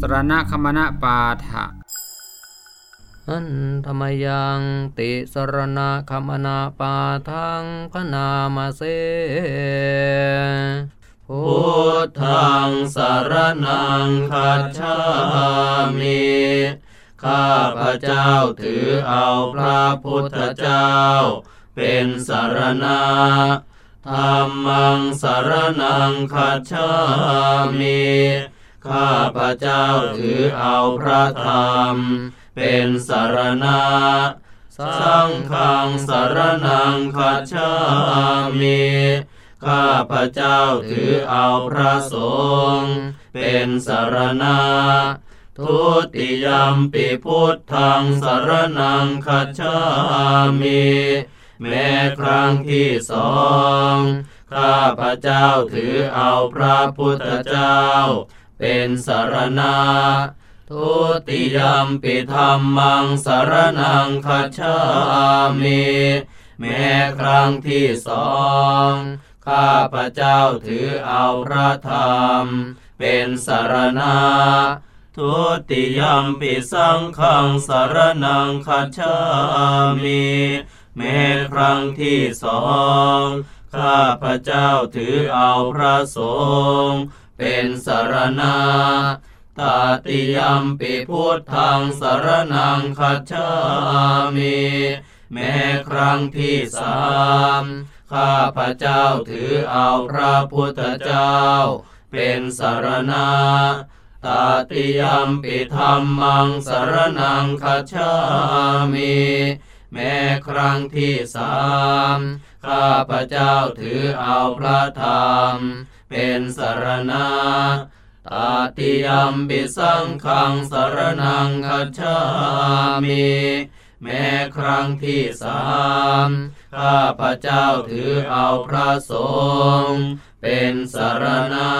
สรณคมณปาฐะอันธรรมยังติสรณะคมนาปาทังพนามาเสพุทธังสารนังคัจฉามิข้าพระเจ้าถือเอาพระพุทธเจ้า เป็นสารณะ ธรรมังสารนังคัจฉามิข้าพระเจ้าถือเอาพระธรรม เป็นสารณะสังฆังสารนังคัจฉามิข้าพระเจ้าถือเอาพระสงฆ์เป็นสารณะทุติยมปิพุทธังสารนังคัจฉามิ แม้ครั้งที่สองข้าพระเจ้าถือเอาพระพุทธเจ้า เป็นสารณะทุติยมปิธรรมังสารนังคัจฉามิแม้ครั้งที่สองข้าพระเจ้าถือเอาพระธรรม เป็นสารณะทุติยมปิสังขังสารนังคัจฉามิ แม้ครั้งที่สองข้าพระเจ้าถือเอาพระสงฆ์เป็นสารณะตาติยมปิพุทธังสารนังคัจฉามิแม้ครั้งที่สามข้าพระเจ้าถือเอาพระพุทธเจ้า เป็นสารณะตาติยมปิธรรมังสารนังคัจฉามิ แม้ครั้งที่สามข้าพระเจ้าถือเอาพระธรรม เป็นสารณะตาติยมปิสังขังสารนังคัจฉามิ แม้ครั้งที่สามข้าพระเจ้าถือเอาพระสงฆ์เป็นสารณะ